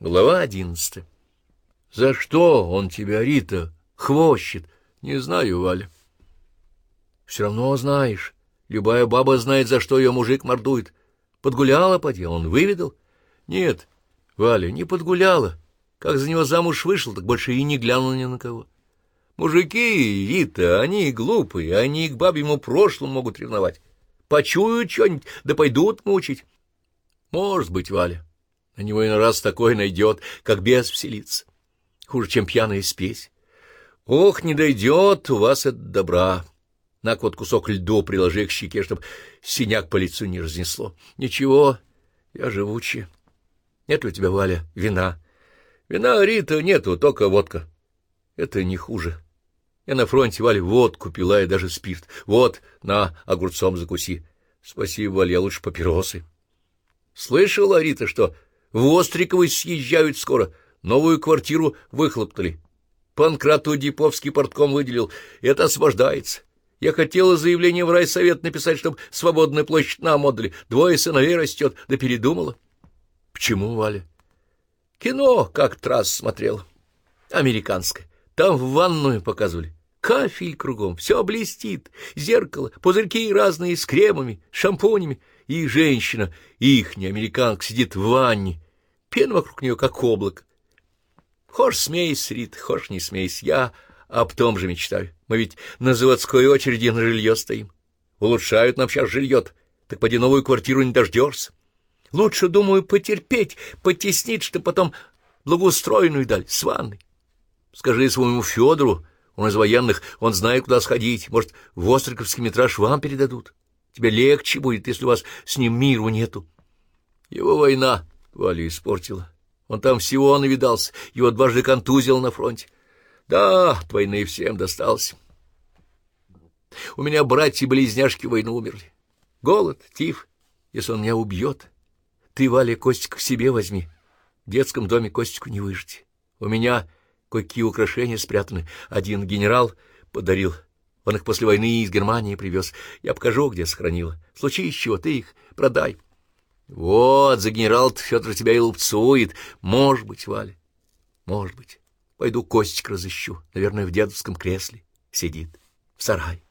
Глава одиннадцатая. За что он тебя, Рита, хвощет? Не знаю, Валя. Все равно знаешь. Любая баба знает, за что ее мужик мордует. Подгуляла, поди, он выведал? Нет, Валя, не подгуляла. Как за него замуж вышел, так больше и не глянул ни на кого. Мужики, Рита, они глупые, они к бабьему прошлому могут ревновать. Почуют что-нибудь, да пойдут мучить. Может быть, Валя. На него иной раз такое найдет, как бес вселится. Хуже, чем пьяная спесь. Ох, не дойдет у вас это добра. На вот кусок льду приложи к щеке, чтоб синяк по лицу не разнесло. Ничего, я живучий. Нет у тебя, Валя, вина. Вина, Рита, нету, только водка. Это не хуже. Я на фронте, Валя, водку пила и даже спирт. Вот, на, огурцом закуси. Спасибо, Валя, лучше папиросы. Слышала, Рита, что в Остриковой съезжают скоро. Новую квартиру выхлоптали. Панкрату Диповский портком выделил. Это освобождается. Я хотела заявление в райсовет написать, чтобы свободную площадь нам отдали. Двое сыновей растет, да передумала. Почему, Валя? Кино как трасс смотрел. Американское. Там в ванную показывали. Кафель кругом, все блестит, зеркало, пузырьки разные с кремами, шампунями. И женщина, ихняя американка, сидит в ванне. Пена вокруг нее, как облако. Хошь смейся, Рит, хошь не смейся, я об том же мечтаю. Мы ведь на заводской очереди на жилье стоим. Улучшают нам сейчас жилье так поди новую квартиру не дождешься. Лучше, думаю, потерпеть, потеснить, что потом благоустроенную дали, с ванной. Скажи своему Федору, он из военных, он знает, куда сходить. Может, в Остриковский метраж вам передадут. Тебе легче будет, если у вас с ним миру нету. Его война Валю испортила. Он там всего навидался, его дважды контузил на фронте. Да, от войны всем достался. У меня братья-близняшки войну умерли. Голод, тиф, если он меня убьет. Ты, Валя, Костик к себе возьми. В детском доме Костику не выжить. У меня кое-какие украшения спрятаны. Один генерал подарил. Он их после войны из Германии привез. Я покажу, где сохранила. В случае чего ты их продай. Вот, за генерал Федор тебя и лупцует. Может быть, Валя, может быть. Пойду Костик разыщу. Наверное, в дедовском кресле сидит. В сарае.